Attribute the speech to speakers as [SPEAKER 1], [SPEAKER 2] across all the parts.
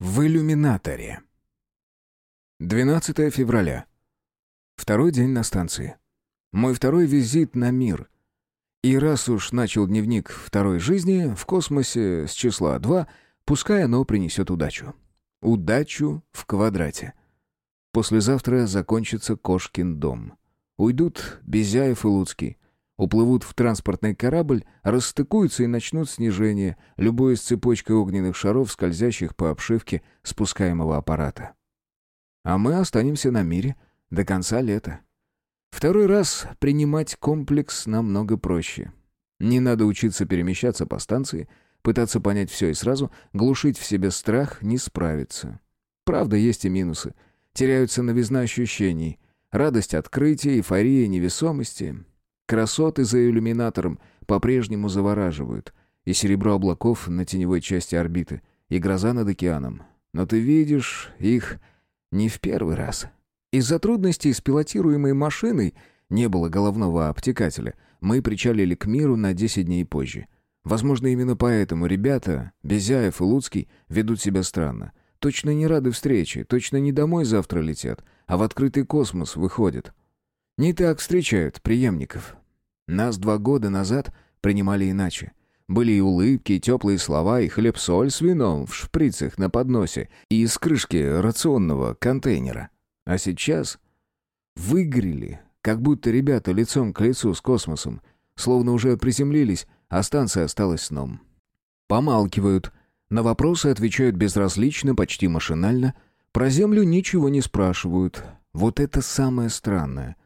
[SPEAKER 1] В иллюминаторе. 12 февраля. Второй день на станции. Мой второй визит на мир. И раз уж начал дневник второй жизни в космосе с числа 2, пускай оно принесет удачу. Удачу в квадрате. Послезавтра закончится Кошкин дом. Уйдут Безяев и Луцкий. Уплывут в транспортный корабль, расстыкуются и начнут снижение, любуясь цепочкой огненных шаров, скользящих по обшивке спускаемого аппарата. А мы останемся на мире до конца лета. Второй раз принимать комплекс намного проще. Не надо учиться перемещаться по станции, пытаться понять все и сразу, глушить в себе страх, не справиться. Правда, есть и минусы. Теряются новизна ощущений, радость открытия, эйфория невесомости — Красоты за иллюминатором по-прежнему завораживают. И серебро облаков на теневой части орбиты, и гроза над океаном. Но ты видишь их не в первый раз. Из-за трудностей с пилотируемой машиной не было головного обтекателя. Мы причалили к миру на 10 дней позже. Возможно, именно поэтому ребята, Безяев и Луцкий, ведут себя странно. Точно не рады встрече, точно не домой завтра летят, а в открытый космос выходят. Не так встречают преемников. Нас два года назад принимали иначе. Были и улыбки, и теплые слова, и хлеб-соль с вином в шприцах на подносе, и из крышки рационного контейнера. А сейчас выгорели, как будто ребята лицом к лицу с космосом, словно уже приземлились, а станция осталась сном. Помалкивают, на вопросы отвечают безразлично, почти машинально, про Землю ничего не спрашивают. Вот это самое странное.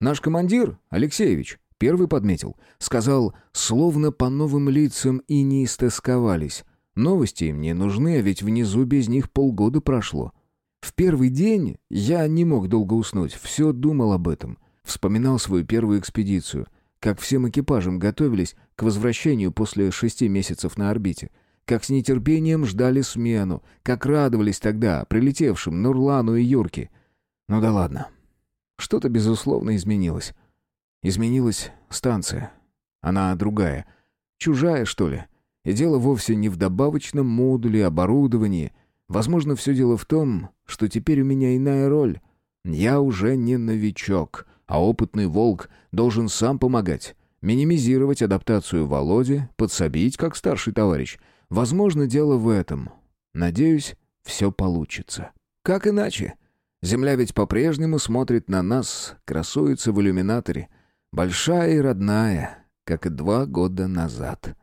[SPEAKER 1] Наш командир, Алексеевич, Первый подметил. Сказал, словно по новым лицам и не истосковались. Новости им не нужны, а ведь внизу без них полгода прошло. В первый день я не мог долго уснуть, все думал об этом. Вспоминал свою первую экспедицию, как всем экипажем готовились к возвращению после шести месяцев на орбите, как с нетерпением ждали смену, как радовались тогда прилетевшим Нурлану и Юрке. Ну да ладно. Что-то, безусловно, изменилось. Изменилась станция. Она другая. Чужая, что ли? И дело вовсе не в добавочном модуле, оборудовании. Возможно, все дело в том, что теперь у меня иная роль. Я уже не новичок, а опытный волк должен сам помогать. Минимизировать адаптацию Володи, подсобить, как старший товарищ. Возможно, дело в этом. Надеюсь, все получится. Как иначе? Земля ведь по-прежнему смотрит на нас, красуется в иллюминаторе — Большая и родная, как и два года назад.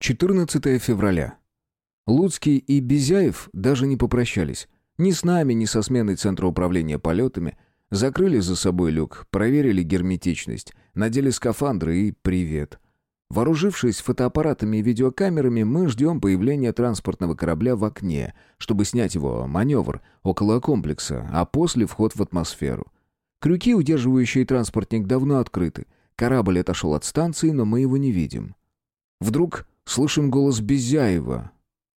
[SPEAKER 1] 14 февраля. Луцкий и Безяев даже не попрощались. Ни с нами, ни со сменой Центра управления полетами. Закрыли за собой люк, проверили герметичность, надели скафандры и привет. Вооружившись фотоаппаратами и видеокамерами, мы ждем появления транспортного корабля в окне, чтобы снять его маневр около комплекса, а после вход в атмосферу. Крюки, удерживающие транспортник, давно открыты. Корабль отошел от станции, но мы его не видим. Вдруг слышим голос Безяева.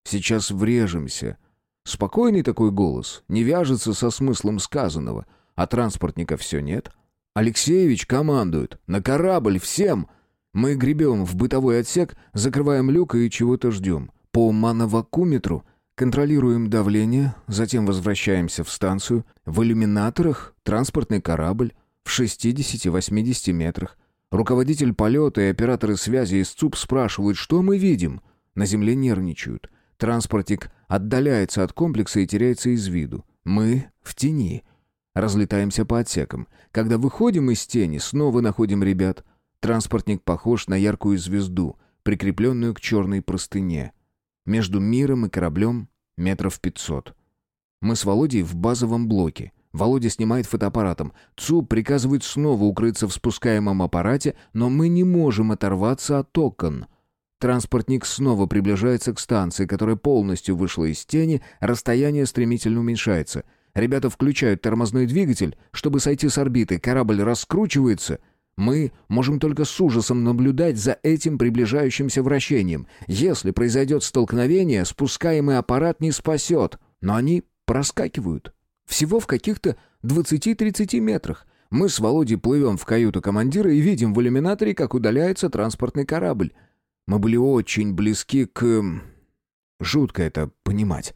[SPEAKER 1] «Сейчас врежемся». Спокойный такой голос, не вяжется со смыслом сказанного, а транспортника все нет. Алексеевич командует «На корабль, всем!» Мы гребем в бытовой отсек, закрываем люк и чего-то ждем. По мановакуметру — Контролируем давление, затем возвращаемся в станцию. В иллюминаторах транспортный корабль в 60-80 метрах. Руководитель полета и операторы связи из ЦУП спрашивают, что мы видим. На земле нервничают. Транспортик отдаляется от комплекса и теряется из виду. Мы в тени. Разлетаемся по отсекам. Когда выходим из тени, снова находим ребят. Транспортник похож на яркую звезду, прикрепленную к черной простыне. Между миром и кораблем метров пятьсот. Мы с Володей в базовом блоке. Володя снимает фотоаппаратом. ЦУ приказывает снова укрыться в спускаемом аппарате, но мы не можем оторваться от окон. Транспортник снова приближается к станции, которая полностью вышла из тени, расстояние стремительно уменьшается. Ребята включают тормозной двигатель, чтобы сойти с орбиты, корабль раскручивается — мы можем только с ужасом наблюдать за этим приближающимся вращением. Если произойдет столкновение, спускаемый аппарат не спасет. Но они проскакивают. Всего в каких-то 20-30 метрах. Мы с Володей плывем в каюту командира и видим в иллюминаторе, как удаляется транспортный корабль. Мы были очень близки к... Жутко это понимать.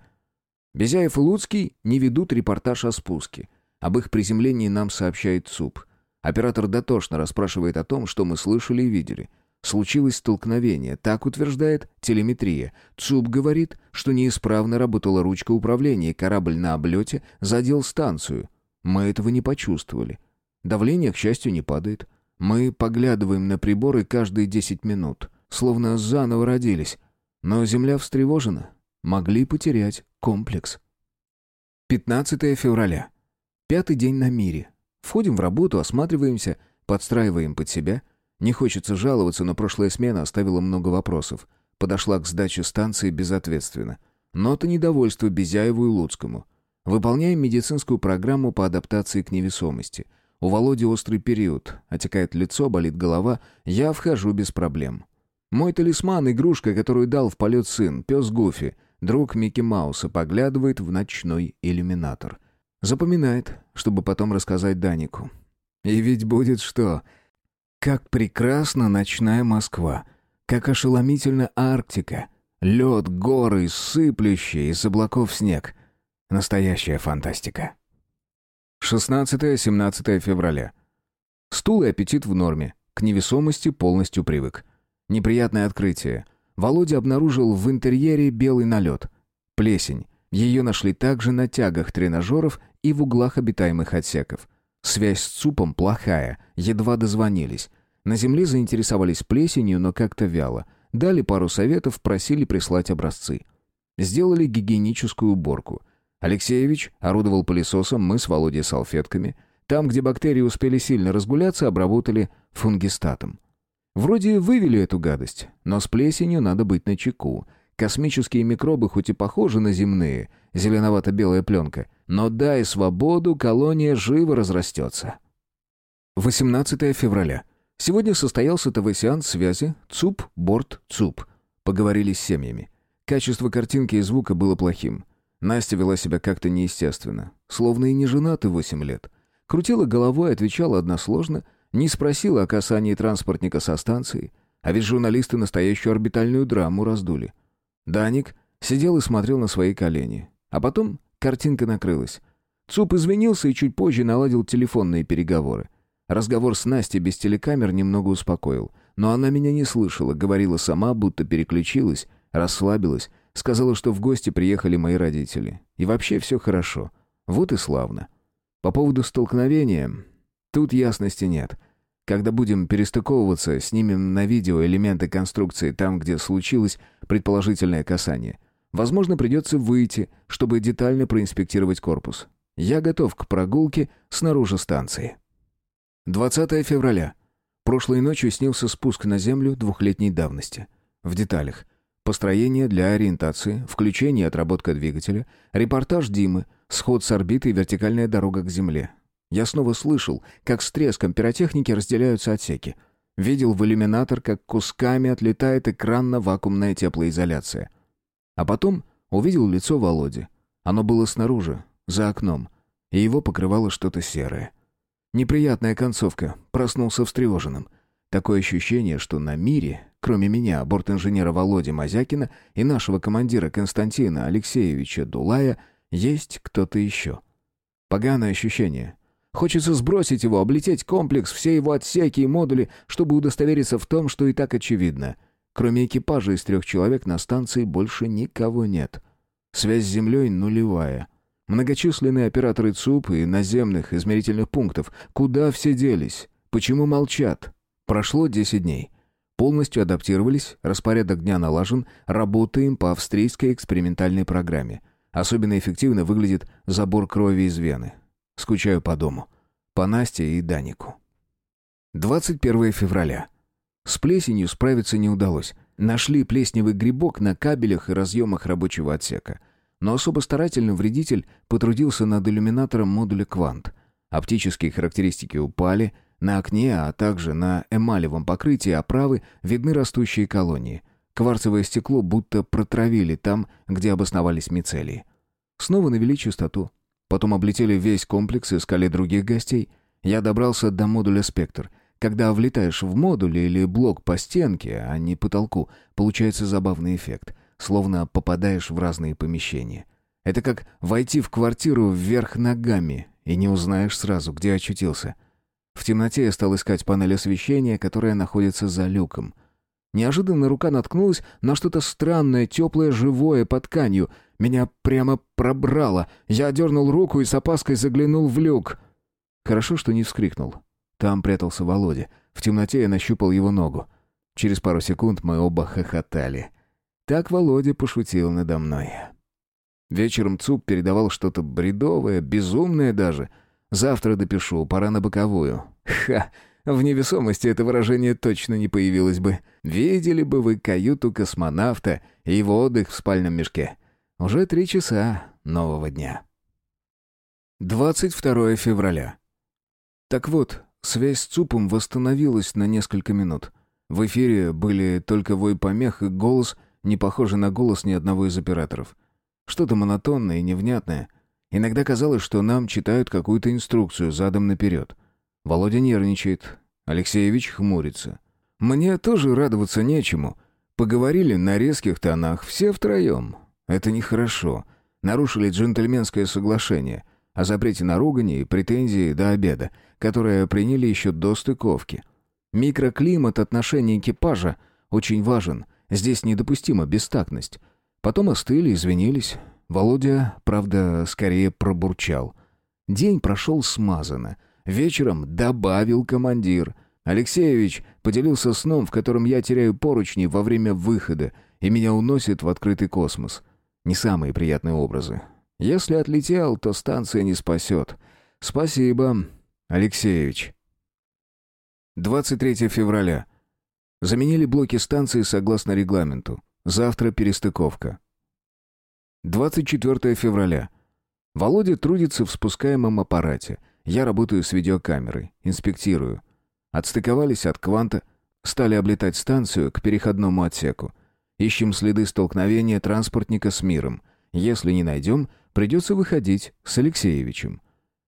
[SPEAKER 1] Безяев и Луцкий не ведут репортаж о спуске. Об их приземлении нам сообщает ЦУП. Оператор дотошно расспрашивает о том, что мы слышали и видели. Случилось столкновение, так утверждает телеметрия. ЦУП говорит, что неисправно работала ручка управления, корабль на облете задел станцию. Мы этого не почувствовали. Давление, к счастью, не падает. Мы поглядываем на приборы каждые 10 минут, словно заново родились. Но Земля встревожена. Могли потерять комплекс. 15 февраля. Пятый день на мире. Входим в работу, осматриваемся, подстраиваем под себя. Не хочется жаловаться, но прошлая смена оставила много вопросов. Подошла к сдаче станции безответственно. Нота недовольства Безяеву и Луцкому. Выполняем медицинскую программу по адаптации к невесомости. У Володи острый период. Отекает лицо, болит голова. Я вхожу без проблем. Мой талисман — игрушка, которую дал в полет сын, пес Гуфи, друг Микки Мауса, поглядывает в ночной иллюминатор — Запоминает, чтобы потом рассказать Данику. И ведь будет что? Как прекрасна ночная Москва. Как ошеломительна Арктика. Лед, горы, сыплющие из облаков снег. Настоящая фантастика. 16-17 февраля. Стул и аппетит в норме. К невесомости полностью привык. Неприятное открытие. Володя обнаружил в интерьере белый налет. Плесень. Ее нашли также на тягах тренажеров и в углах обитаемых отсеков. Связь с ЦУПом плохая, едва дозвонились. На земле заинтересовались плесенью, но как-то вяло. Дали пару советов, просили прислать образцы. Сделали гигиеническую уборку. Алексеевич орудовал пылесосом, мы с Володей салфетками. Там, где бактерии успели сильно разгуляться, обработали фунгистатом. Вроде вывели эту гадость, но с плесенью надо быть начеку. Космические микробы хоть и похожи на земные, зеленовато-белая пленка, но дай свободу, колония живо разрастется. 18 февраля. Сегодня состоялся ТВ-сеанс связи ЦУП, борт, ЦУП. Поговорили с семьями. Качество картинки и звука было плохим. Настя вела себя как-то неестественно, словно и не женаты 8 лет. Крутила головой, отвечала односложно, не спросила о касании транспортника со станции, а ведь журналисты настоящую орбитальную драму раздули. Даник сидел и смотрел на свои колени. А потом картинка накрылась. ЦУП извинился и чуть позже наладил телефонные переговоры. Разговор с Настей без телекамер немного успокоил. Но она меня не слышала, говорила сама, будто переключилась, расслабилась, сказала, что в гости приехали мои родители. И вообще все хорошо. Вот и славно. По поводу столкновения... Тут ясности нет. Когда будем перестыковываться, снимем на видео элементы конструкции там, где случилось предположительное касание. Возможно, придется выйти, чтобы детально проинспектировать корпус. Я готов к прогулке снаружи станции. 20 февраля. Прошлой ночью снился спуск на Землю двухлетней давности. В деталях. Построение для ориентации, включение и отработка двигателя, репортаж Димы, сход с орбиты и вертикальная дорога к Земле. Я снова слышал, как с треском пиротехники разделяются отсеки. Видел в иллюминатор, как кусками отлетает экранно-вакуумная теплоизоляция. А потом увидел лицо Володи. Оно было снаружи, за окном, и его покрывало что-то серое. Неприятная концовка, проснулся встревоженным. Такое ощущение, что на мире, кроме меня, борт-инженера Володи Мазякина и нашего командира Константина Алексеевича Дулая, есть кто-то еще. Поганое ощущение, Хочется сбросить его, облететь комплекс, все его отсеки и модули, чтобы удостовериться в том, что и так очевидно. Кроме экипажа из трех человек на станции больше никого нет. Связь с Землей нулевая. Многочисленные операторы ЦУП и наземных измерительных пунктов. Куда все делись? Почему молчат? Прошло 10 дней. Полностью адаптировались, распорядок дня налажен, работаем по австрийской экспериментальной программе. Особенно эффективно выглядит забор крови из вены. Скучаю по дому. По Насте и Данику. 21 февраля. С плесенью справиться не удалось. Нашли плесневый грибок на кабелях и разъемах рабочего отсека. Но особо старательно вредитель потрудился над иллюминатором модуля «Квант». Оптические характеристики упали, на окне, а также на эмалевом покрытии оправы видны растущие колонии. Кварцевое стекло будто протравили там, где обосновались мицелии. Снова навели частоту. Потом облетели весь комплекс и искали других гостей. Я добрался до модуля «Спектр». Когда влетаешь в модуль или блок по стенке, а не потолку, получается забавный эффект, словно попадаешь в разные помещения. Это как войти в квартиру вверх ногами, и не узнаешь сразу, где очутился. В темноте я стал искать панель освещения, которая находится за люком. Неожиданно рука наткнулась на что-то странное, теплое, живое под тканью. Меня прямо пробрало. Я дернул руку и с опаской заглянул в люк. Хорошо, что не вскрикнул. Там прятался Володя. В темноте я нащупал его ногу. Через пару секунд мы оба хохотали. Так Володя пошутил надо мной. Вечером ЦУП передавал что-то бредовое, безумное даже. Завтра допишу, пора на боковую. Ха! В невесомости это выражение точно не появилось бы. Видели бы вы каюту космонавта и его отдых в спальном мешке. Уже три часа нового дня. 22 февраля. Так вот, связь с ЦУПом восстановилась на несколько минут. В эфире были только вой помех и голос, не похожий на голос ни одного из операторов. Что-то монотонное и невнятное. Иногда казалось, что нам читают какую-то инструкцию задом наперед. Володя нервничает. Алексеевич хмурится. Мне тоже радоваться нечему. Поговорили на резких тонах, все втроем. Это нехорошо. Нарушили джентльменское соглашение о запрете на ругань и претензии до обеда, которое приняли еще до стыковки. Микроклимат отношений экипажа очень важен. Здесь недопустима бестактность. Потом остыли, извинились. Володя, правда, скорее пробурчал. День прошел смазанно. Вечером добавил командир. Алексеевич поделился сном, в котором я теряю поручни во время выхода, и меня уносит в открытый космос. Не самые приятные образы. Если отлетел, то станция не спасет. Спасибо, Алексеевич. 23 февраля. Заменили блоки станции согласно регламенту. Завтра перестыковка. 24 февраля. Володя трудится в спускаемом аппарате — я работаю с видеокамерой, инспектирую. Отстыковались от кванта, стали облетать станцию к переходному отсеку. Ищем следы столкновения транспортника с миром. Если не найдем, придется выходить с Алексеевичем.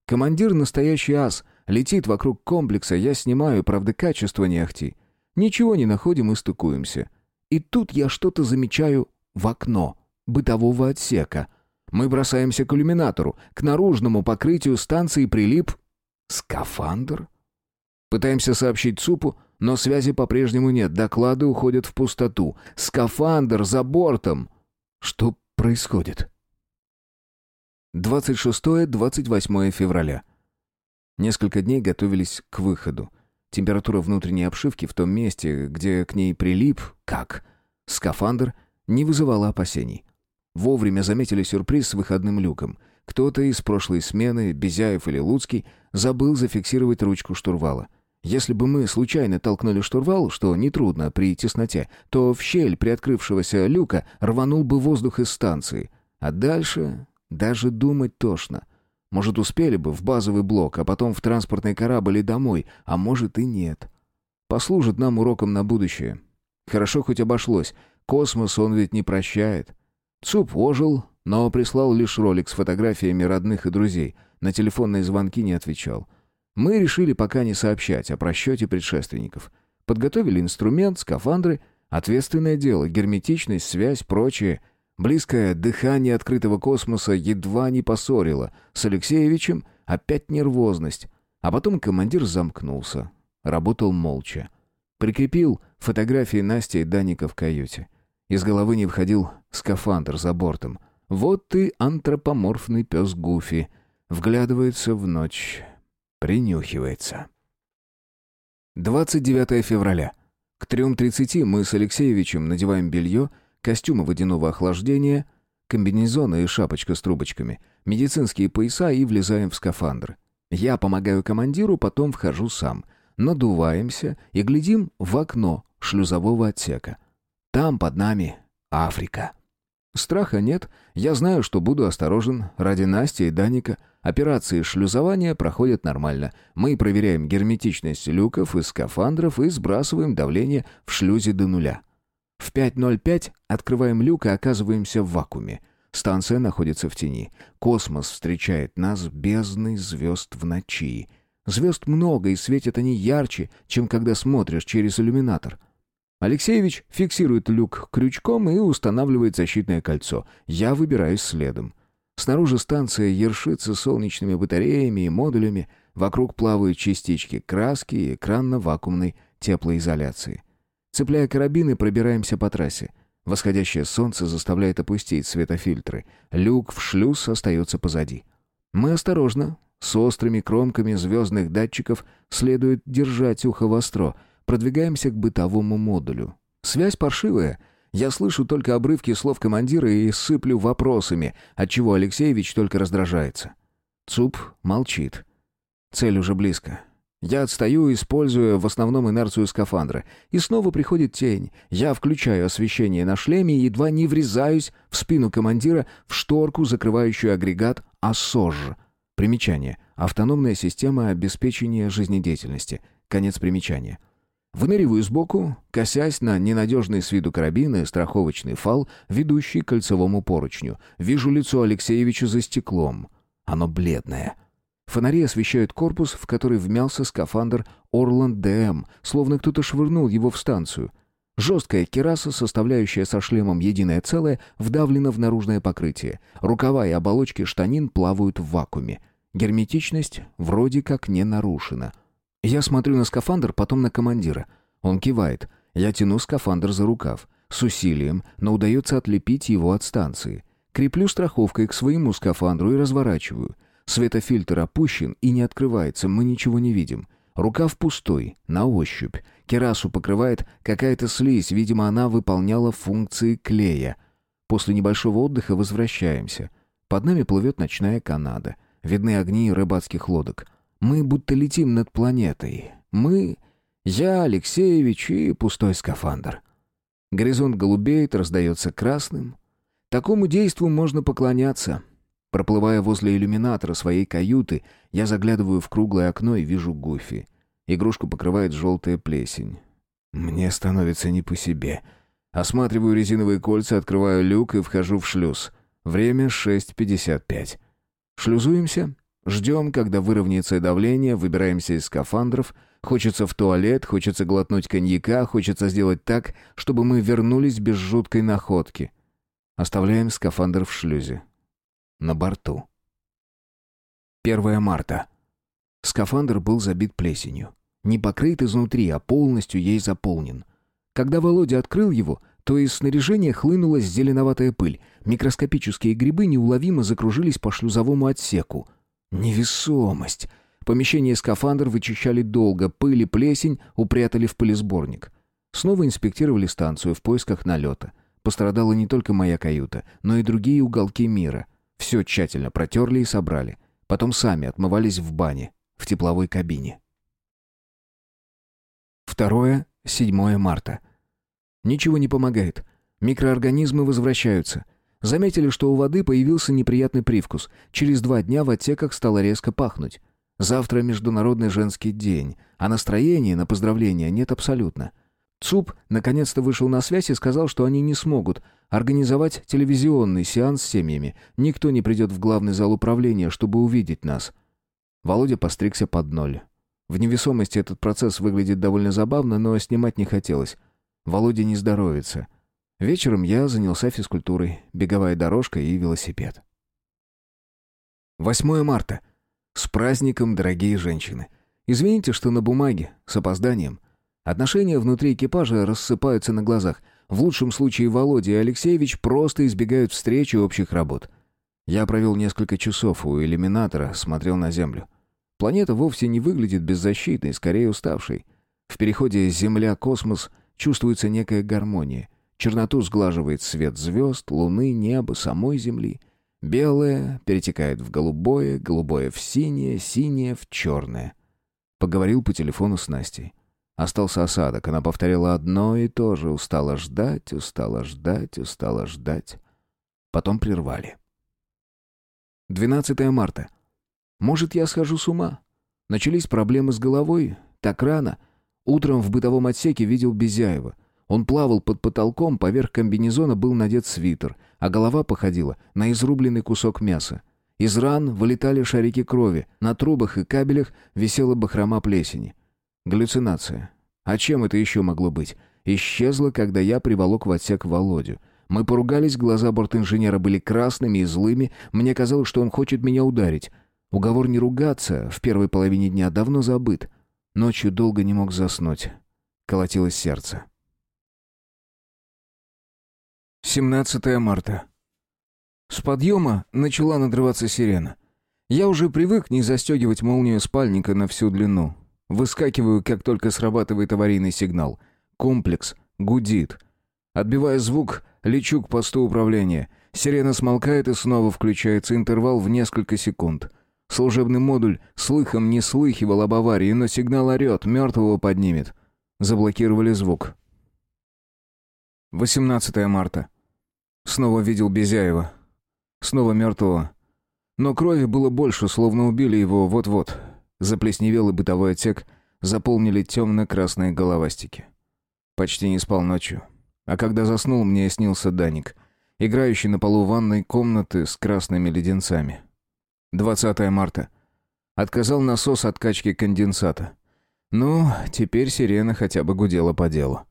[SPEAKER 1] Командир настоящий ас, летит вокруг комплекса, я снимаю, правда, качество не ахти. Ничего не находим и стыкуемся. И тут я что-то замечаю в окно бытового отсека — мы бросаемся к иллюминатору. К наружному покрытию станции прилип... Скафандр? Пытаемся сообщить ЦУПу, но связи по-прежнему нет. Доклады уходят в пустоту. Скафандр за бортом. Что происходит? 26-28 февраля. Несколько дней готовились к выходу. Температура внутренней обшивки в том месте, где к ней прилип, как, скафандр, не вызывала опасений. Вовремя заметили сюрприз с выходным люком. Кто-то из прошлой смены, Безяев или Луцкий, забыл зафиксировать ручку штурвала. Если бы мы случайно толкнули штурвал, что нетрудно при тесноте, то в щель приоткрывшегося люка рванул бы воздух из станции. А дальше даже думать тошно. Может, успели бы в базовый блок, а потом в транспортный корабль и домой, а может и нет. Послужит нам уроком на будущее. Хорошо хоть обошлось. Космос он ведь не прощает. ЦУП ожил, но прислал лишь ролик с фотографиями родных и друзей. На телефонные звонки не отвечал. Мы решили пока не сообщать о просчете предшественников. Подготовили инструмент, скафандры, ответственное дело, герметичность, связь, прочее. Близкое дыхание открытого космоса едва не поссорило. С Алексеевичем опять нервозность. А потом командир замкнулся. Работал молча. Прикрепил фотографии Насти и Даника в каюте. Из головы не входил скафандр за бортом. Вот ты антропоморфный пес Гуфи. Вглядывается в ночь. Принюхивается. 29 февраля. К 3.30 мы с Алексеевичем надеваем белье, костюмы водяного охлаждения, комбинезоны и шапочка с трубочками, медицинские пояса и влезаем в скафандр. Я помогаю командиру, потом вхожу сам. Надуваемся и глядим в окно шлюзового отсека. Там под нами Африка. Страха нет. Я знаю, что буду осторожен. Ради Насти и Даника операции шлюзования проходят нормально. Мы проверяем герметичность люков и скафандров и сбрасываем давление в шлюзе до нуля. В 5.05 открываем люк и оказываемся в вакууме. Станция находится в тени. Космос встречает нас бездной звезд в ночи. Звезд много, и светят они ярче, чем когда смотришь через иллюминатор. Алексеевич фиксирует люк крючком и устанавливает защитное кольцо. Я выбираюсь следом. Снаружи станция ершится солнечными батареями и модулями, вокруг плавают частички краски и экранно-вакуумной теплоизоляции. Цепляя карабины, пробираемся по трассе. Восходящее солнце заставляет опустить светофильтры. Люк в шлюз остается позади. Мы осторожно, с острыми кромками звездных датчиков, следует держать ухо востро, продвигаемся к бытовому модулю. Связь паршивая — я слышу только обрывки слов командира и сыплю вопросами, отчего Алексеевич только раздражается. ЦУП молчит. Цель уже близко. Я отстаю, используя в основном инерцию скафандра. И снова приходит тень. Я включаю освещение на шлеме и едва не врезаюсь в спину командира в шторку, закрывающую агрегат АСОЖ. Примечание. Автономная система обеспечения жизнедеятельности. Конец примечания. Выныриваю сбоку, косясь на ненадежный с виду карабин и страховочный фал, ведущий к кольцевому поручню. Вижу лицо Алексеевича за стеклом. Оно бледное. Фонари освещают корпус, в который вмялся скафандр Орланд ДМ, словно кто-то швырнул его в станцию. Жесткая кераса, составляющая со шлемом единое целое, вдавлена в наружное покрытие. Рукава и оболочки штанин плавают в вакууме. Герметичность вроде как не нарушена — я смотрю на скафандр, потом на командира. Он кивает. Я тяну скафандр за рукав. С усилием, но удается отлепить его от станции. Креплю страховкой к своему скафандру и разворачиваю. Светофильтр опущен и не открывается, мы ничего не видим. Рукав пустой, на ощупь. Керасу покрывает какая-то слизь, видимо, она выполняла функции клея. После небольшого отдыха возвращаемся. Под нами плывет ночная Канада. Видны огни рыбацких лодок. Мы будто летим над планетой. Мы, я, Алексеевич и пустой скафандр. Горизонт голубеет, раздается красным. Такому действу можно поклоняться. Проплывая возле иллюминатора своей каюты, я заглядываю в круглое окно и вижу Гуфи. Игрушку покрывает желтая плесень. Мне становится не по себе. Осматриваю резиновые кольца, открываю люк и вхожу в шлюз. Время 6.55. Шлюзуемся Ждем, когда выровняется давление, выбираемся из скафандров. Хочется в туалет, хочется глотнуть коньяка, хочется сделать так, чтобы мы вернулись без жуткой находки. Оставляем скафандр в шлюзе. На борту. 1 марта. Скафандр был забит плесенью. Не покрыт изнутри, а полностью ей заполнен. Когда Володя открыл его, то из снаряжения хлынулась зеленоватая пыль. Микроскопические грибы неуловимо закружились по шлюзовому отсеку. Невесомость. Помещение скафандр вычищали долго, пыль и плесень упрятали в пылесборник. Снова инспектировали станцию в поисках налета. Пострадала не только моя каюта, но и другие уголки мира. Все тщательно протерли и собрали. Потом сами отмывались в бане, в тепловой кабине. Второе, 7 марта. Ничего не помогает. Микроорганизмы возвращаются. Заметили, что у воды появился неприятный привкус. Через два дня в отсеках стало резко пахнуть. Завтра Международный женский день, а настроения на поздравления нет абсолютно. ЦУП наконец-то вышел на связь и сказал, что они не смогут организовать телевизионный сеанс с семьями. Никто не придет в главный зал управления, чтобы увидеть нас. Володя постригся под ноль. В невесомости этот процесс выглядит довольно забавно, но снимать не хотелось. Володя не здоровится. Вечером я занялся физкультурой, беговая дорожка и велосипед. 8 марта. С праздником, дорогие женщины. Извините, что на бумаге, с опозданием. Отношения внутри экипажа рассыпаются на глазах. В лучшем случае Володя и Алексеевич просто избегают встречи общих работ. Я провел несколько часов у иллюминатора, смотрел на Землю. Планета вовсе не выглядит беззащитной, скорее уставшей. В переходе Земля-космос чувствуется некая гармония. Черноту сглаживает свет звезд, луны, неба, самой земли. Белое перетекает в голубое, голубое в синее, синее в черное. Поговорил по телефону с Настей. Остался осадок. Она повторяла одно и то же. Устала ждать, устала ждать, устала ждать. Потом прервали. 12 марта. Может, я схожу с ума? Начались проблемы с головой? Так рано. Утром в бытовом отсеке видел Безяева. Он плавал под потолком, поверх комбинезона был надет свитер, а голова походила на изрубленный кусок мяса. Из ран вылетали шарики крови, на трубах и кабелях висела бахрома плесени. Галлюцинация. А чем это еще могло быть? Исчезла, когда я приволок в отсек Володю. Мы поругались, глаза бортинженера были красными и злыми, мне казалось, что он хочет меня ударить. Уговор не ругаться в первой половине дня давно забыт. Ночью долго не мог заснуть. Колотилось сердце. 17 марта. С подъема начала надрываться сирена. Я уже привык не застегивать молнию спальника на всю длину. Выскакиваю, как только срабатывает аварийный сигнал. Комплекс гудит. Отбивая звук, лечу к посту управления. Сирена смолкает и снова включается интервал в несколько секунд. Служебный модуль слыхом не слыхивал об аварии, но сигнал орет, мертвого поднимет. Заблокировали звук. 18 марта. Снова видел Безяева. Снова мертвого. Но крови было больше, словно убили его вот-вот. Заплесневелый бытовой отсек заполнили темно-красные головастики. Почти не спал ночью. А когда заснул, мне снился Даник, играющий на полу ванной комнаты с красными леденцами. 20 марта. Отказал насос от качки конденсата. Ну, теперь сирена хотя бы гудела по делу.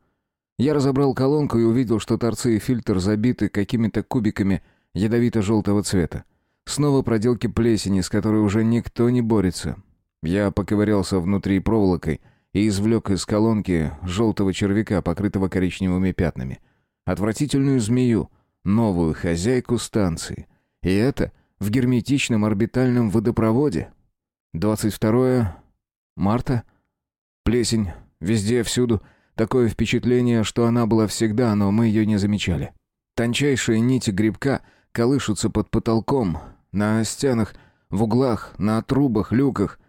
[SPEAKER 1] Я разобрал колонку и увидел, что торцы и фильтр забиты какими-то кубиками ядовито-желтого цвета. Снова проделки плесени, с которой уже никто не борется. Я поковырялся внутри проволокой и извлек из колонки желтого червяка, покрытого коричневыми пятнами. Отвратительную змею, новую хозяйку станции. И это в герметичном орбитальном водопроводе. 22 марта. Плесень. Везде, всюду. Такое впечатление, что она была всегда, но мы ее не замечали. Тончайшие нити грибка колышутся под потолком, на стенах, в углах, на трубах, люках.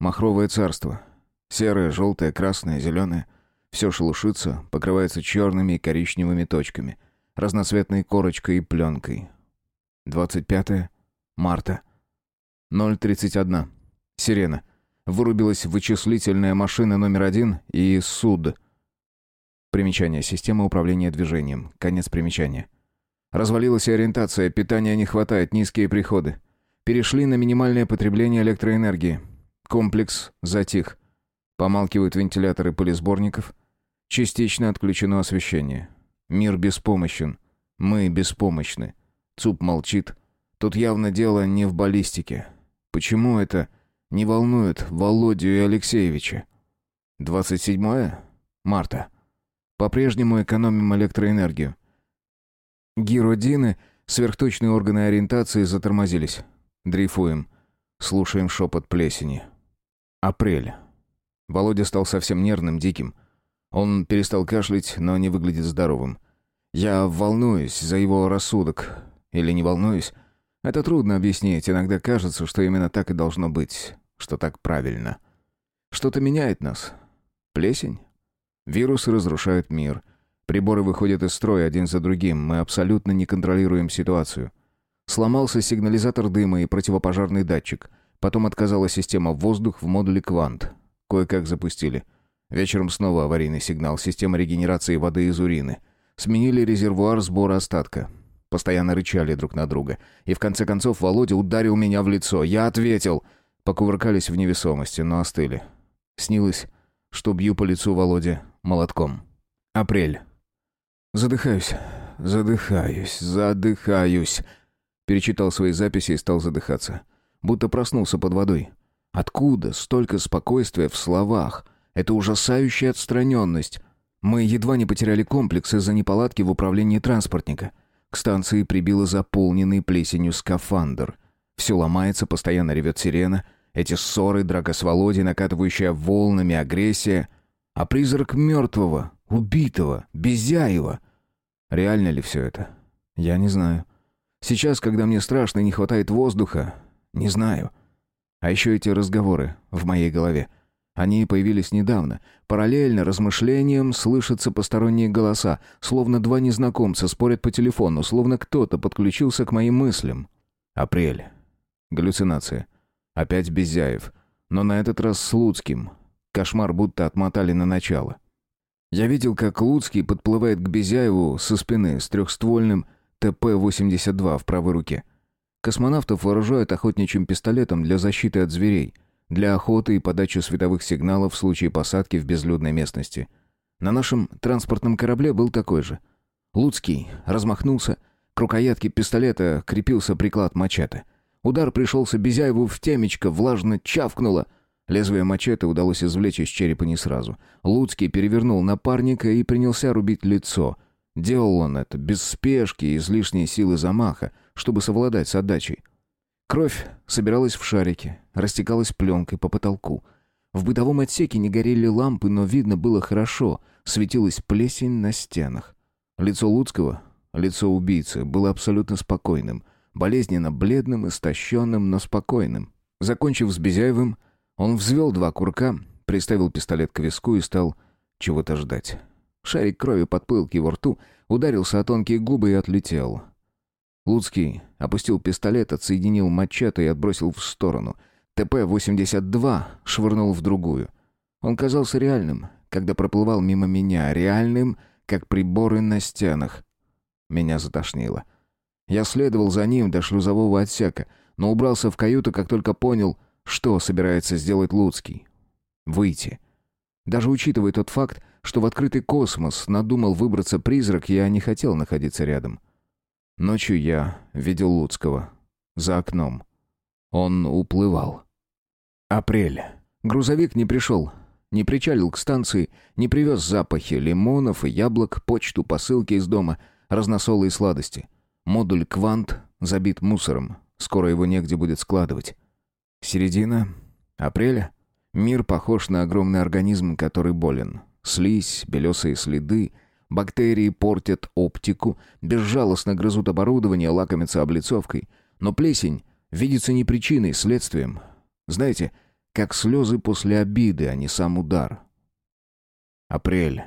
[SPEAKER 1] Махровое царство. Серое, желтое, красное, зеленое. Все шелушится, покрывается черными и коричневыми точками, разноцветной корочкой и пленкой. 25 марта. 0.31. Сирена. Вырубилась вычислительная машина номер один и суд. Примечание. Система управления движением. Конец примечания. Развалилась ориентация, питания не хватает, низкие приходы. Перешли на минимальное потребление электроэнергии. Комплекс затих. Помалкивают вентиляторы пылесборников. Частично отключено освещение. Мир беспомощен. Мы беспомощны. ЦУП молчит. Тут явно дело не в баллистике. Почему это не волнует Володю и Алексеевича? 27 марта. По-прежнему экономим электроэнергию. Гиродины, сверхточные органы ориентации затормозились. Дрейфуем. Слушаем шепот плесени. Апрель. Володя стал совсем нервным, диким. Он перестал кашлять, но не выглядит здоровым. Я волнуюсь за его рассудок. Или не волнуюсь? Это трудно объяснить. Иногда кажется, что именно так и должно быть. Что так правильно. Что-то меняет нас. Плесень? Вирусы разрушают мир. Приборы выходят из строя один за другим. Мы абсолютно не контролируем ситуацию. Сломался сигнализатор дыма и противопожарный датчик. Потом отказала система воздух в модуле «Квант». Кое-как запустили. Вечером снова аварийный сигнал. Система регенерации воды из урины. Сменили резервуар сбора остатка. Постоянно рычали друг на друга. И в конце концов Володя ударил меня в лицо. Я ответил. Покувыркались в невесомости, но остыли. Снилось, что бью по лицу Володе молотком. Апрель. Задыхаюсь, задыхаюсь, задыхаюсь. Перечитал свои записи и стал задыхаться. Будто проснулся под водой. Откуда столько спокойствия в словах? Это ужасающая отстраненность. Мы едва не потеряли комплекс из-за неполадки в управлении транспортника. К станции прибило заполненный плесенью скафандр. Все ломается, постоянно ревет сирена. Эти ссоры, драка с Володей, накатывающая волнами агрессия. А призрак мертвого, Убитого, Безяева. Реально ли все это? Я не знаю. Сейчас, когда мне страшно и не хватает воздуха, не знаю. А еще эти разговоры в моей голове. Они появились недавно. Параллельно размышлениям слышатся посторонние голоса, словно два незнакомца спорят по телефону, словно кто-то подключился к моим мыслям. Апрель. Галлюцинация. Опять Безяев. Но на этот раз с Луцким. Кошмар будто отмотали на начало. Я видел, как Луцкий подплывает к Безяеву со спины с трехствольным ТП-82 в правой руке. Космонавтов вооружают охотничьим пистолетом для защиты от зверей, для охоты и подачи световых сигналов в случае посадки в безлюдной местности. На нашем транспортном корабле был такой же. Луцкий размахнулся. К рукоятке пистолета крепился приклад мачете. Удар пришелся Безяеву в темечко, влажно чавкнуло. Лезвие мачете удалось извлечь из черепа не сразу. Луцкий перевернул напарника и принялся рубить лицо. Делал он это без спешки и излишней силы замаха, чтобы совладать с отдачей. Кровь собиралась в шарике, растекалась пленкой по потолку. В бытовом отсеке не горели лампы, но видно было хорошо, светилась плесень на стенах. Лицо Луцкого, лицо убийцы, было абсолютно спокойным, болезненно бледным, истощенным, но спокойным. Закончив с Безяевым, он взвел два курка, приставил пистолет к виску и стал чего-то ждать. Шарик крови подплыл к его рту, ударился о тонкие губы и отлетел. Луцкий опустил пистолет, отсоединил мачете и отбросил в сторону. ТП-82 швырнул в другую. Он казался реальным, когда проплывал мимо меня, реальным, как приборы на стенах. Меня затошнило. Я следовал за ним до шлюзового отсека, но убрался в каюту, как только понял, что собирается сделать Луцкий. Выйти. Даже учитывая тот факт, что в открытый космос надумал выбраться призрак, я не хотел находиться рядом. Ночью я видел Луцкого. За окном. Он уплывал. Апрель. Грузовик не пришел. Не причалил к станции, не привез запахи лимонов и яблок, почту, посылки из дома, разносолы и сладости. Модуль «Квант» забит мусором. Скоро его негде будет складывать. Середина апреля. Мир похож на огромный организм, который болен. Слизь, белесые следы, бактерии портят оптику, безжалостно грызут оборудование, лакомятся облицовкой. Но плесень видится не причиной, следствием. Знаете, как слезы после обиды, а не сам удар. Апрель.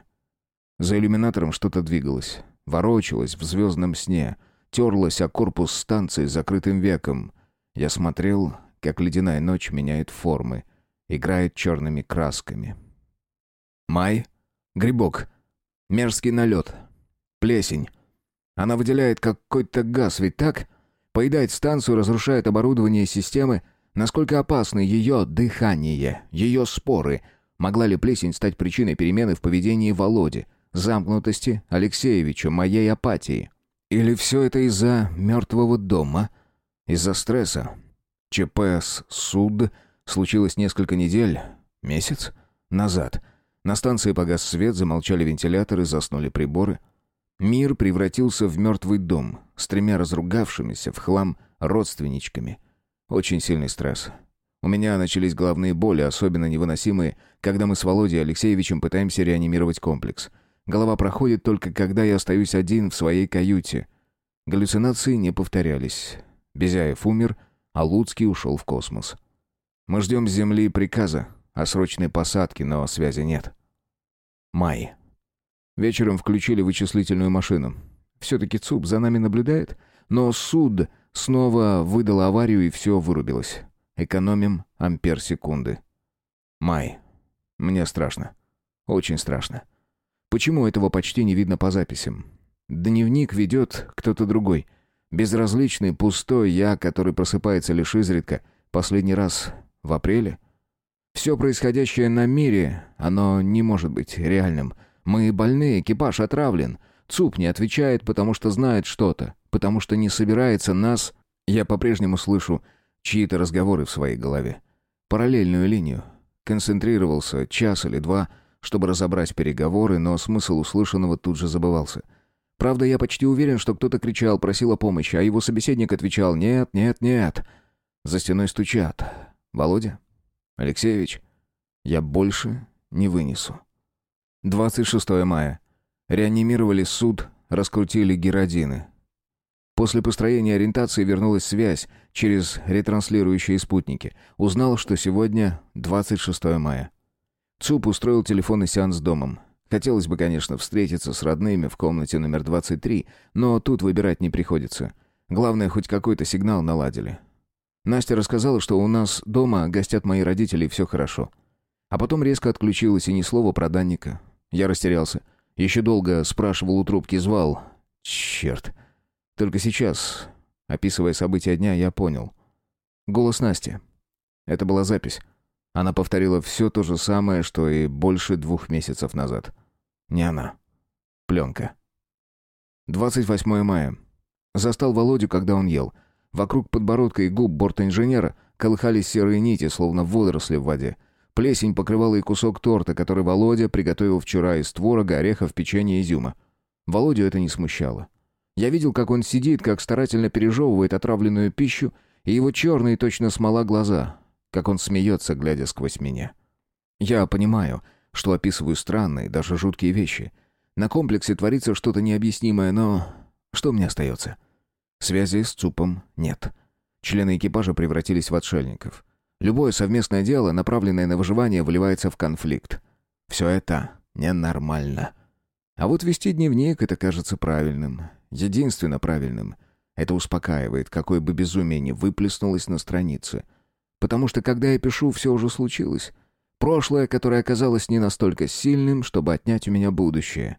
[SPEAKER 1] За иллюминатором что-то двигалось, ворочалось в звездном сне, терлось о корпус станции закрытым веком. Я смотрел, как ледяная ночь меняет формы, играет черными красками. Май. Грибок. Мерзкий налет. Плесень. Она выделяет какой-то газ, ведь так? Поедает станцию, разрушает оборудование системы. Насколько опасно ее дыхание, ее споры? Могла ли плесень стать причиной перемены в поведении Володи, замкнутости Алексеевича, моей апатии? Или все это из-за мертвого дома? Из-за стресса? ЧП с суд случилось несколько недель, месяц назад — на станции погас свет, замолчали вентиляторы, заснули приборы. Мир превратился в мертвый дом с тремя разругавшимися в хлам родственничками. Очень сильный стресс. У меня начались головные боли, особенно невыносимые, когда мы с Володей Алексеевичем пытаемся реанимировать комплекс. Голова проходит только когда я остаюсь один в своей каюте. Галлюцинации не повторялись. Безяев умер, а Луцкий ушел в космос. Мы ждем с Земли приказа, о срочной посадке, но связи нет. Май. Вечером включили вычислительную машину. Все-таки ЦУП за нами наблюдает, но суд снова выдал аварию и все вырубилось. Экономим ампер секунды. Май. Мне страшно. Очень страшно. Почему этого почти не видно по записям? Дневник ведет кто-то другой. Безразличный, пустой я, который просыпается лишь изредка. Последний раз в апреле. Все происходящее на мире, оно не может быть реальным. Мы больны, экипаж отравлен. ЦУП не отвечает, потому что знает что-то, потому что не собирается нас... Я по-прежнему слышу чьи-то разговоры в своей голове. Параллельную линию. Концентрировался час или два, чтобы разобрать переговоры, но смысл услышанного тут же забывался. Правда, я почти уверен, что кто-то кричал, просил о помощи, а его собеседник отвечал «нет, нет, нет». За стеной стучат. «Володя? Алексеевич, я больше не вынесу. 26 мая. Реанимировали суд, раскрутили геродины. После построения ориентации вернулась связь через ретранслирующие спутники. Узнал, что сегодня 26 мая. ЦУП устроил телефонный сеанс домом. Хотелось бы, конечно, встретиться с родными в комнате номер 23, но тут выбирать не приходится. Главное, хоть какой-то сигнал наладили. Настя рассказала, что у нас дома гостят мои родители и все хорошо. А потом резко отключилась и ни слова про Данника. Я растерялся. Еще долго спрашивал у трубки, звал. Черт. Только сейчас, описывая события дня, я понял. Голос Насти. Это была запись. Она повторила все то же самое, что и больше двух месяцев назад. Не она. Пленка. 28 мая. Застал Володю, когда он ел. Вокруг подбородка и губ борта-инженера колыхались серые нити, словно водоросли в воде. Плесень покрывала и кусок торта, который Володя приготовил вчера из творога, орехов, печенья и изюма. Володю это не смущало. Я видел, как он сидит, как старательно пережевывает отравленную пищу, и его черные точно смола глаза, как он смеется, глядя сквозь меня. Я понимаю, что описываю странные, даже жуткие вещи. На комплексе творится что-то необъяснимое, но что мне остается? Связи с ЦУПом нет. Члены экипажа превратились в отшельников. Любое совместное дело, направленное на выживание, выливается в конфликт. Все это ненормально. А вот вести дневник — это кажется правильным. Единственно правильным. Это успокаивает, какое бы безумие ни выплеснулось на странице. Потому что, когда я пишу, все уже случилось. Прошлое, которое оказалось не настолько сильным, чтобы отнять у меня будущее.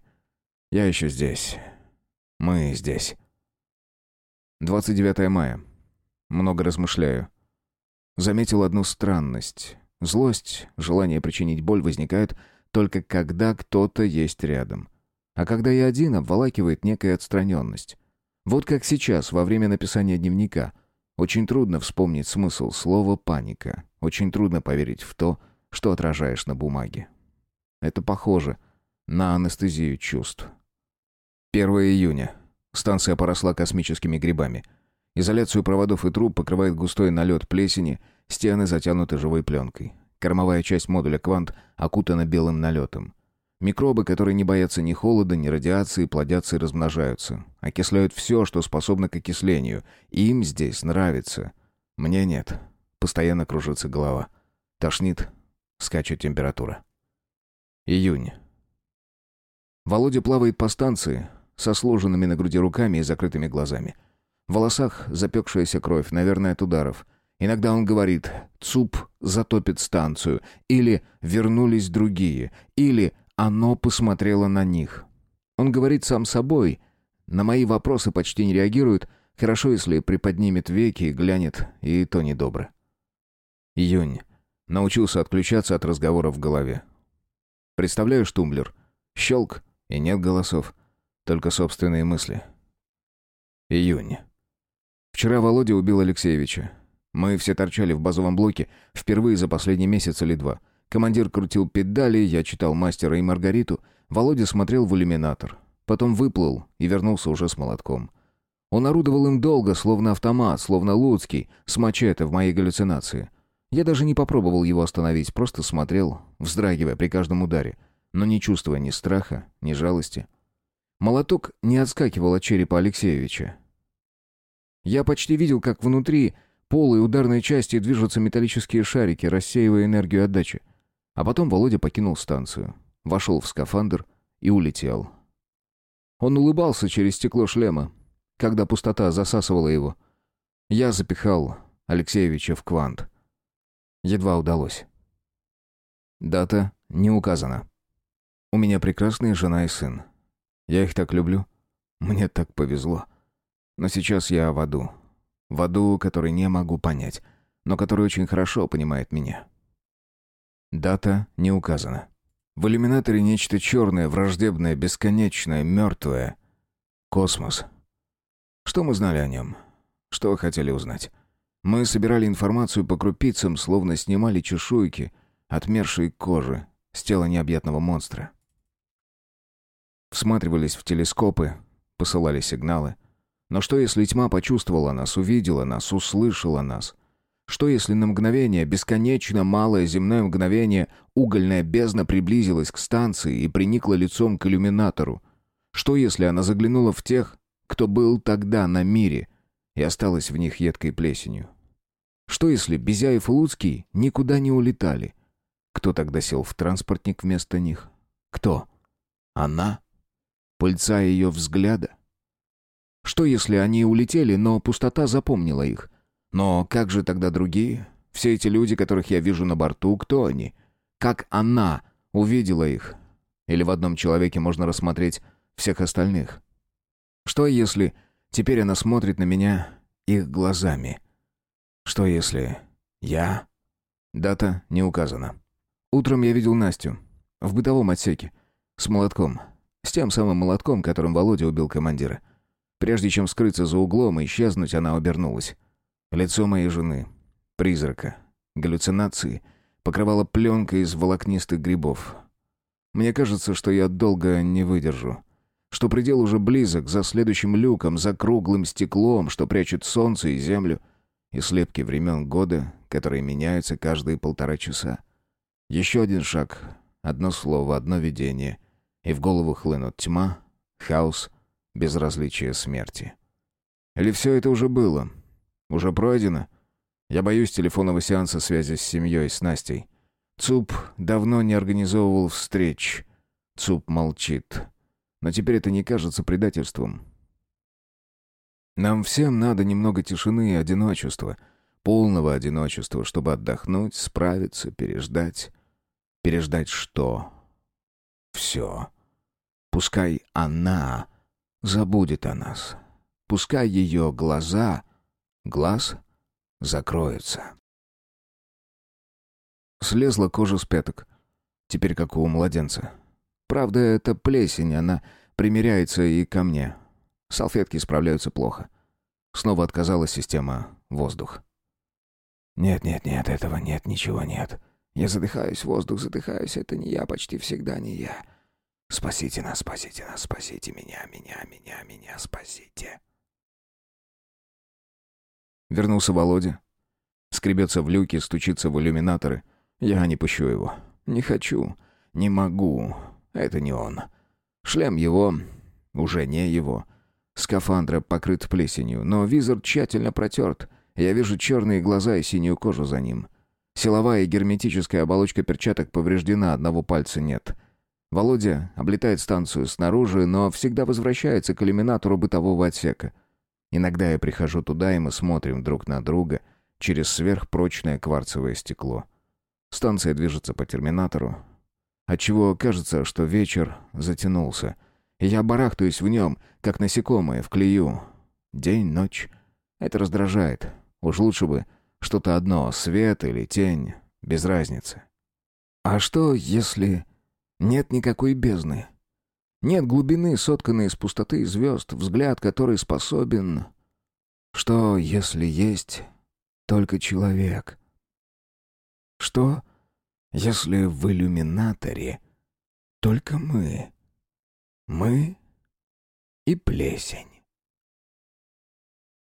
[SPEAKER 1] Я еще здесь. Мы здесь. 29 мая. Много размышляю. Заметил одну странность. Злость, желание причинить боль возникают только когда кто-то есть рядом. А когда я один, обволакивает некая отстраненность. Вот как сейчас, во время написания дневника. Очень трудно вспомнить смысл слова «паника». Очень трудно поверить в то, что отражаешь на бумаге. Это похоже на анестезию чувств. 1 июня. Станция поросла космическими грибами. Изоляцию проводов и труб покрывает густой налет плесени, стены затянуты живой пленкой. Кормовая часть модуля «Квант» окутана белым налетом. Микробы, которые не боятся ни холода, ни радиации, плодятся и размножаются. Окисляют все, что способно к окислению. Им здесь нравится. Мне нет. Постоянно кружится голова. Тошнит. Скачет температура. Июнь. Володя плавает по станции, со сложенными на груди руками и закрытыми глазами. В волосах запекшаяся кровь, наверное, от ударов. Иногда он говорит «ЦУП затопит станцию», или «вернулись другие», или оно посмотрело на них. Он говорит сам собой. На мои вопросы почти не реагирует. Хорошо, если приподнимет веки и глянет, и то недобро. Июнь. Научился отключаться от разговоров в голове. Представляешь тумблер? Щелк, и нет голосов. Только собственные мысли. Июнь. Вчера Володя убил Алексеевича. Мы все торчали в базовом блоке впервые за последний месяц или два. Командир крутил педали, я читал «Мастера и Маргариту», Володя смотрел в иллюминатор. Потом выплыл и вернулся уже с молотком. Он орудовал им долго, словно автомат, словно Луцкий, с мачете в моей галлюцинации. Я даже не попробовал его остановить, просто смотрел, вздрагивая при каждом ударе, но не чувствуя ни страха, ни жалости. Молоток не отскакивал от черепа Алексеевича. Я почти видел, как внутри полой ударной части движутся металлические шарики, рассеивая энергию отдачи. А потом Володя покинул станцию, вошел в скафандр и улетел. Он улыбался через стекло шлема, когда пустота засасывала его. Я запихал Алексеевича в квант. Едва удалось. Дата не указана. У меня прекрасная жена и сын. Я их так люблю. Мне так повезло. Но сейчас я в аду. В аду, который не могу понять, но который очень хорошо понимает меня. Дата не указана. В иллюминаторе нечто черное, враждебное, бесконечное, мертвое. Космос. Что мы знали о нем? Что хотели узнать? Мы собирали информацию по крупицам, словно снимали чешуйки, отмершей кожи, с тела необъятного монстра. Всматривались в телескопы, посылали сигналы. Но что, если тьма почувствовала нас, увидела нас, услышала нас — что если на мгновение, бесконечно малое земное мгновение, угольная бездна приблизилась к станции и приникла лицом к иллюминатору? Что если она заглянула в тех, кто был тогда на мире, и осталась в них едкой плесенью? Что если Безяев и Луцкий никуда не улетали? Кто тогда сел в транспортник вместо них? Кто? Она? Пыльца ее взгляда? Что если они улетели, но пустота запомнила их? Но как же тогда другие? Все эти люди, которых я вижу на борту, кто они? Как она увидела их? Или в одном человеке можно рассмотреть всех остальных? Что если теперь она смотрит на меня их глазами? Что если я? Дата не указана. Утром я видел Настю в бытовом отсеке с молотком. С тем самым молотком, которым Володя убил командира. Прежде чем скрыться за углом и исчезнуть, она обернулась. Лицо моей жены, призрака, галлюцинации, покрывало пленкой из волокнистых грибов. Мне кажется, что я долго не выдержу. Что предел уже близок, за следующим люком, за круглым стеклом, что прячет солнце и землю, и слепки времен года, которые меняются каждые полтора часа. Еще один шаг, одно слово, одно видение, и в голову хлынут тьма, хаос, безразличие смерти. Или все это уже было? Уже пройдено? Я боюсь телефонного сеанса связи с семьей, с Настей. ЦУП давно не организовывал встреч. ЦУП молчит. Но теперь это не кажется предательством. Нам всем надо немного тишины и одиночества. Полного одиночества, чтобы отдохнуть, справиться, переждать. Переждать что? Все. Пускай она забудет о нас. Пускай ее глаза, глаз, закроются. Слезла кожа с пяток. Теперь как у младенца. Правда, это плесень, она примеряется и ко мне. Салфетки справляются плохо. Снова отказала система воздух. «Нет, нет, нет, этого нет, ничего нет. Я задыхаюсь, воздух задыхаюсь, это не я, почти всегда не я. Спасите нас, спасите нас, спасите меня, меня, меня, меня, спасите». Вернулся Володя. Скребется в люке, стучится в иллюминаторы. Я не пущу его. Не хочу. Не могу. Это не он. Шлем его. Уже не его. Скафандр покрыт плесенью, но визор тщательно протерт. Я вижу черные глаза и синюю кожу за ним. Силовая и герметическая оболочка перчаток повреждена, одного пальца нет. Володя облетает станцию снаружи, но всегда возвращается к иллюминатору бытового отсека. Иногда я прихожу туда, и мы смотрим друг на друга через сверхпрочное кварцевое стекло. Станция движется по терминатору, отчего кажется, что вечер затянулся. Я барахтаюсь в нем, как насекомое, в клею. День, ночь. Это раздражает. Уж лучше бы что-то одно, свет или тень, без разницы. А что, если нет никакой бездны? Нет глубины, сотканной из пустоты и звезд, взгляд, который способен... Что, если есть только человек? Что, если в иллюминаторе только мы? Мы и плесень.